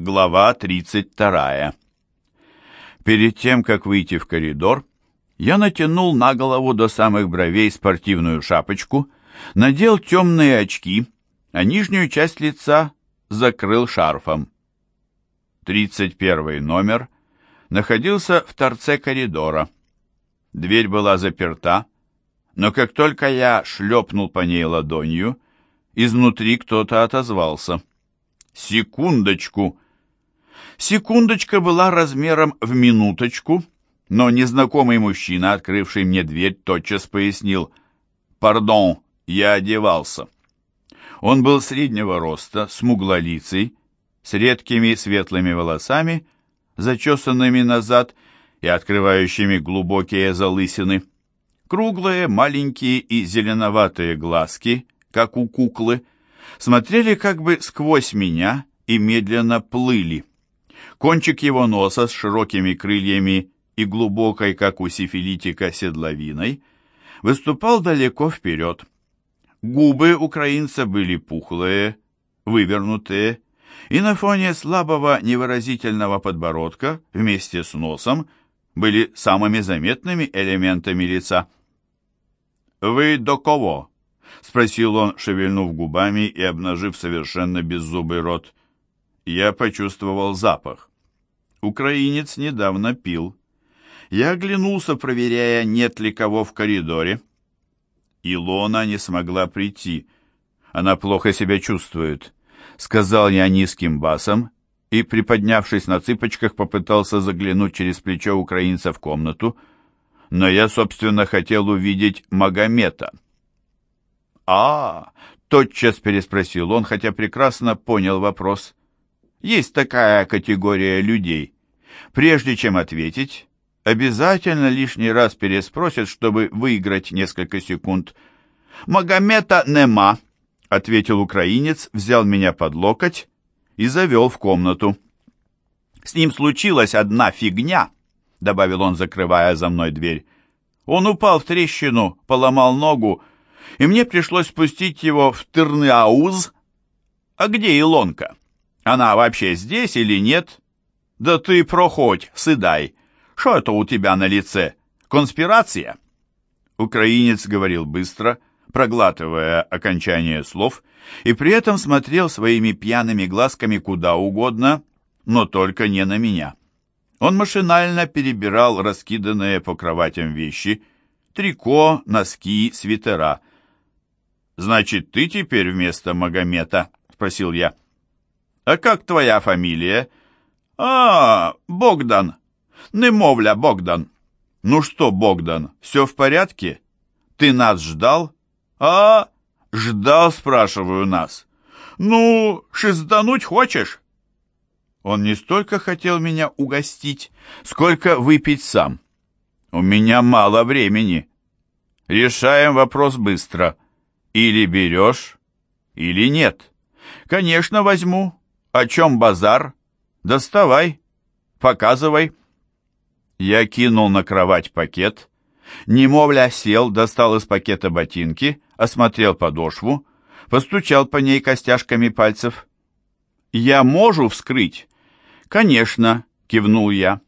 Глава 32. Перед тем, как выйти в коридор, я натянул на голову до самых бровей спортивную шапочку, надел темные очки, а нижнюю часть лица закрыл шарфом. 31 номер находился в торце коридора. Дверь была заперта, но как только я шлепнул по ней ладонью, изнутри кто-то отозвался. «Секундочку!» Секундочка была размером в минуточку, но незнакомый мужчина, открывший мне дверь, тотчас пояснил «Пардон, я одевался». Он был среднего роста, смуглолицый, с редкими светлыми волосами, зачесанными назад и открывающими глубокие залысины. Круглые, маленькие и зеленоватые глазки, как у куклы, смотрели как бы сквозь меня и медленно плыли. Кончик его носа с широкими крыльями и глубокой, как у сифилитика, седловиной, выступал далеко вперед. Губы украинца были пухлые, вывернутые, и на фоне слабого невыразительного подбородка вместе с носом были самыми заметными элементами лица. «Вы до кого?» — спросил он, шевельнув губами и обнажив совершенно беззубый рот. Я почувствовал запах. Украинец недавно пил. Я оглянулся, проверяя, нет ли кого в коридоре. Илона не смогла прийти. Она плохо себя чувствует, сказал я низким басом и, приподнявшись на цыпочках, попытался заглянуть через плечо украинца в комнату, но я, собственно, хотел увидеть Магомета. «А, -а — тотчас переспросил он, хотя прекрасно понял вопрос. Есть такая категория людей. Прежде чем ответить, обязательно лишний раз переспросят, чтобы выиграть несколько секунд. «Магомета нема», — ответил украинец, взял меня под локоть и завел в комнату. «С ним случилась одна фигня», — добавил он, закрывая за мной дверь. «Он упал в трещину, поломал ногу, и мне пришлось спустить его в Тырныауз. А где Илонка?» Она вообще здесь или нет? Да ты проходь, сыдай. Что это у тебя на лице? Конспирация?» Украинец говорил быстро, проглатывая окончание слов, и при этом смотрел своими пьяными глазками куда угодно, но только не на меня. Он машинально перебирал раскиданные по кроватям вещи, трико, носки, свитера. «Значит, ты теперь вместо Магомета?» — спросил я. «А как твоя фамилия?» «А, Богдан. Немовля Богдан». «Ну что, Богдан, все в порядке? Ты нас ждал?» «А, ждал, спрашиваю, нас. Ну, шиздануть хочешь?» Он не столько хотел меня угостить, сколько выпить сам. «У меня мало времени. Решаем вопрос быстро. Или берешь, или нет. Конечно, возьму. «О чем базар? Доставай, показывай». Я кинул на кровать пакет. Немовля сел, достал из пакета ботинки, осмотрел подошву, постучал по ней костяшками пальцев. «Я можу вскрыть?» «Конечно», — кивнул я.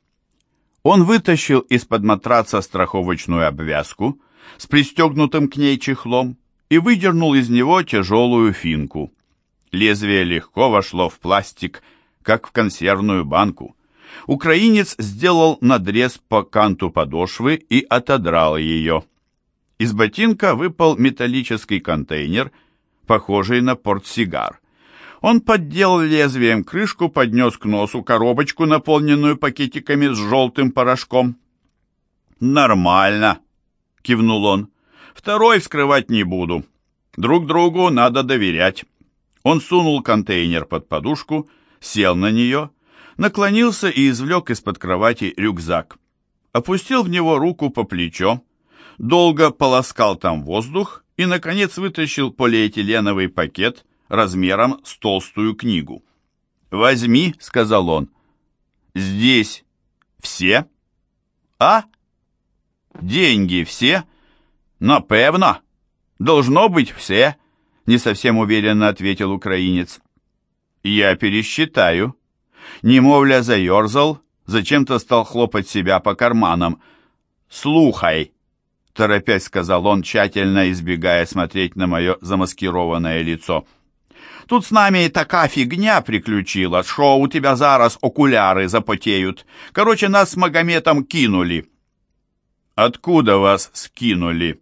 Он вытащил из-под матраца страховочную обвязку с пристегнутым к ней чехлом и выдернул из него тяжелую финку. Лезвие легко вошло в пластик, как в консервную банку. Украинец сделал надрез по канту подошвы и отодрал ее. Из ботинка выпал металлический контейнер, похожий на портсигар. Он поддел лезвием крышку, поднес к носу коробочку, наполненную пакетиками с желтым порошком. «Нормально», — кивнул он. «Второй вскрывать не буду. Друг другу надо доверять». Он сунул контейнер под подушку, сел на нее, наклонился и извлек из-под кровати рюкзак. Опустил в него руку по плечо, долго полоскал там воздух и, наконец, вытащил полиэтиленовый пакет размером с толстую книгу. «Возьми», — сказал он. «Здесь все?» «А? Деньги все?» «Напевно. Должно быть все» не совсем уверенно ответил украинец. «Я пересчитаю». Немовля заерзал, зачем-то стал хлопать себя по карманам. «Слухай!» — торопясь сказал он, тщательно избегая смотреть на мое замаскированное лицо. «Тут с нами такая фигня приключилась, шо у тебя зараз окуляры запотеют. Короче, нас с Магометом кинули». «Откуда вас скинули?»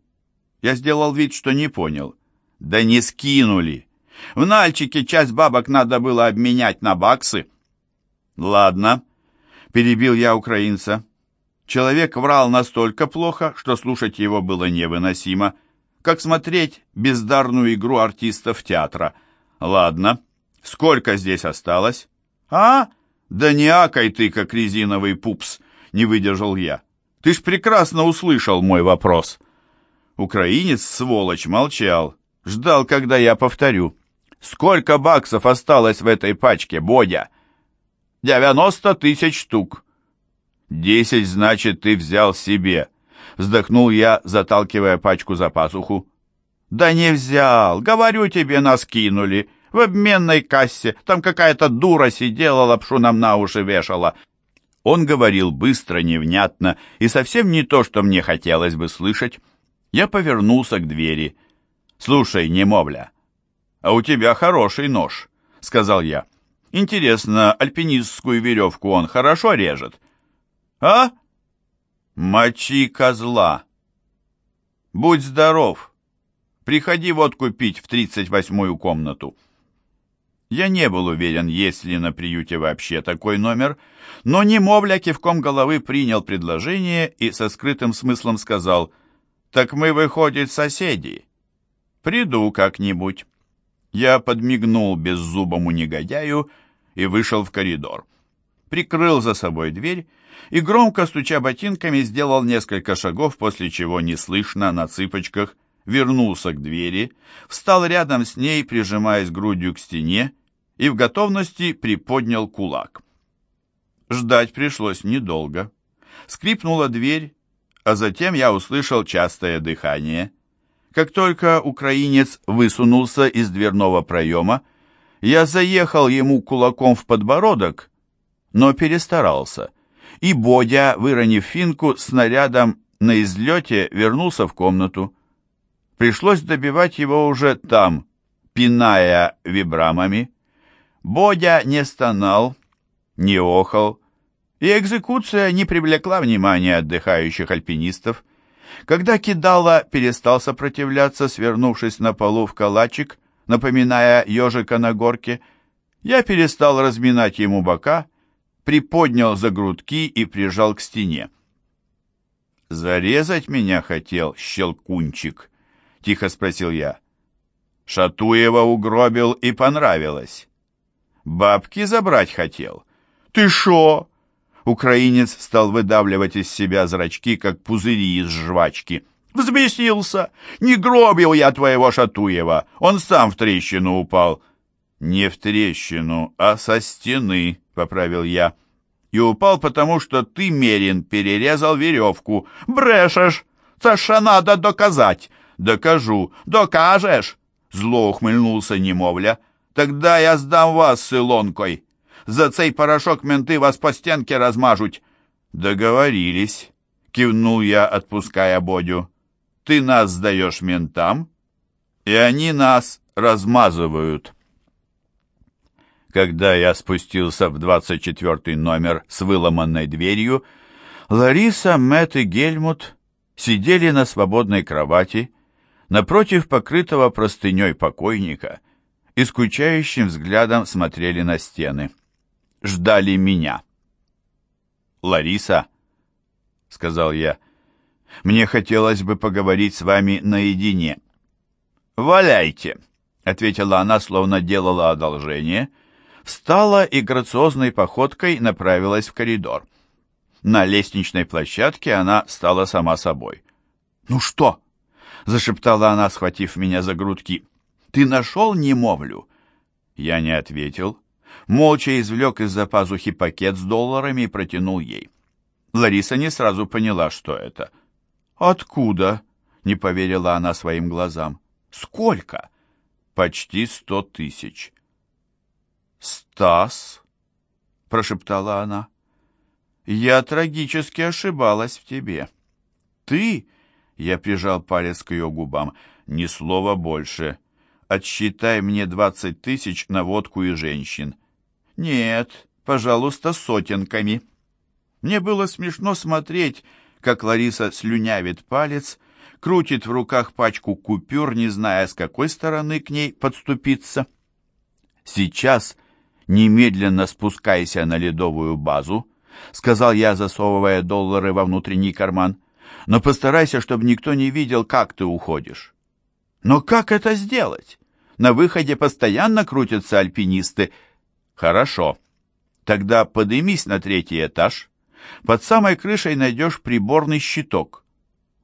Я сделал вид, что не понял. «Да не скинули. В Нальчике часть бабок надо было обменять на баксы». «Ладно», — перебил я украинца. Человек врал настолько плохо, что слушать его было невыносимо, как смотреть бездарную игру артистов театра. «Ладно, сколько здесь осталось?» «А? Да не акай ты, как резиновый пупс!» — не выдержал я. «Ты ж прекрасно услышал мой вопрос!» Украинец, сволочь, молчал, ждал, когда я повторю. «Сколько баксов осталось в этой пачке, Бодя?» «Девяносто тысяч штук». «Десять, значит, ты взял себе», — вздохнул я, заталкивая пачку за пазуху. «Да не взял, говорю тебе, нас кинули. В обменной кассе, там какая-то дура сидела, лапшу нам на уши вешала». Он говорил быстро, невнятно и совсем не то, что мне хотелось бы слышать. Я повернулся к двери. «Слушай, немовля, а у тебя хороший нож», — сказал я. «Интересно, альпинистскую веревку он хорошо режет?» «А? Мочи козла!» «Будь здоров! Приходи водку пить в тридцать восьмую комнату!» Я не был уверен, есть ли на приюте вообще такой номер, но немовля кивком головы принял предложение и со скрытым смыслом сказал — «Так мы, выходит, соседи. Приду как-нибудь». Я подмигнул беззубому негодяю и вышел в коридор. Прикрыл за собой дверь и, громко стуча ботинками, сделал несколько шагов, после чего неслышно на цыпочках вернулся к двери, встал рядом с ней, прижимаясь грудью к стене, и в готовности приподнял кулак. Ждать пришлось недолго. Скрипнула дверь, а затем я услышал частое дыхание. Как только украинец высунулся из дверного проема, я заехал ему кулаком в подбородок, но перестарался, и Бодя, выронив финку, снарядом на излете вернулся в комнату. Пришлось добивать его уже там, пиная вибрамами. Бодя не стонал, не охал, и экзекуция не привлекла внимания отдыхающих альпинистов. Когда Кидала перестал сопротивляться, свернувшись на полу в калачик, напоминая ежика на горке, я перестал разминать ему бока, приподнял за грудки и прижал к стене. «Зарезать меня хотел, щелкунчик?» — тихо спросил я. Шатуева угробил и понравилось. «Бабки забрать хотел». «Ты шо?» Украинец стал выдавливать из себя зрачки, как пузыри из жвачки. «Взбесился! Не гробил я твоего Шатуева! Он сам в трещину упал!» «Не в трещину, а со стены», — поправил я. «И упал, потому что ты, Мерин, перерезал веревку. Брешешь! Саша надо доказать!» «Докажу! Докажешь!» Зло ухмыльнулся немовля. «Тогда я сдам вас с Илонкой!» За цей порошок менты вас по стенке размажуть. Договорились, кивнул я, отпуская Бодю. Ты нас сдаешь ментам, и они нас размазывают. Когда я спустился в двадцать четвертый номер с выломанной дверью, Лариса, Мэтт и Гельмут сидели на свободной кровати напротив покрытого простыней покойника и скучающим взглядом смотрели на стены ждали меня. «Лариса», — сказал я, — «мне хотелось бы поговорить с вами наедине». «Валяйте», — ответила она, словно делала одолжение, встала и грациозной походкой направилась в коридор. На лестничной площадке она стала сама собой. «Ну что?» — зашептала она, схватив меня за грудки. «Ты нашел немовлю?» Я не ответил, молча извлек из-за пазухи пакет с долларами и протянул ей. Лариса не сразу поняла, что это. «Откуда?» — не поверила она своим глазам. — прошептала она. «Я трагически ошибалась в тебе. Ты...» — я прижал палец к ее губам. «Ни слова больше. Отсчитай мне двадцать тысяч на водку и женщин». «Нет, пожалуйста, сотенками». Мне было смешно смотреть, как Лариса слюнявит палец, крутит в руках пачку купюр, не зная, с какой стороны к ней подступиться. «Сейчас немедленно спускайся на ледовую базу», — сказал я, засовывая доллары во внутренний карман. «Но постарайся, чтобы никто не видел, как ты уходишь». «Но как это сделать? На выходе постоянно крутятся альпинисты». «Хорошо. Тогда подымись на третий этаж. Под самой крышей найдешь приборный щиток.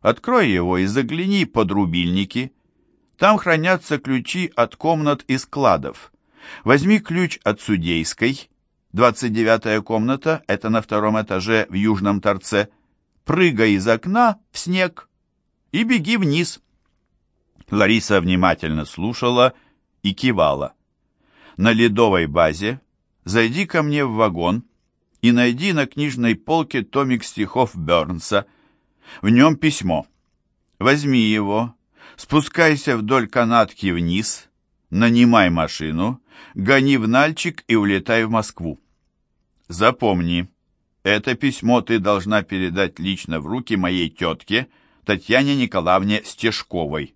Открой его и загляни под рубильники. Там хранятся ключи от комнат и складов. Возьми ключ от судейской. 29-я комната, это на втором этаже в южном торце. Прыгай из окна в снег и беги вниз. Лариса внимательно слушала и кивала. На ледовой базе зайди ко мне в вагон и найди на книжной полке томик стихов Бернса – в нем письмо. Возьми его, спускайся вдоль канатки вниз, нанимай машину, гони в Нальчик и улетай в Москву. Запомни, это письмо ты должна передать лично в руки моей тетке Татьяне Николаевне Стешковой.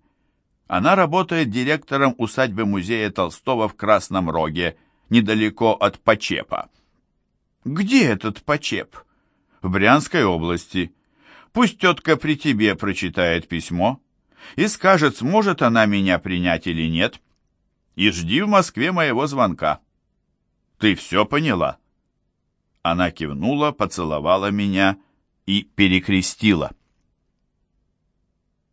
Она работает директором усадьбы-музея Толстого в Красном Роге, недалеко от Почепа. Где этот Почеп? В Брянской области. Пусть тетка при тебе прочитает письмо и скажет, сможет она меня принять или нет. И жди в Москве моего звонка. Ты все поняла?» Она кивнула, поцеловала меня и перекрестила.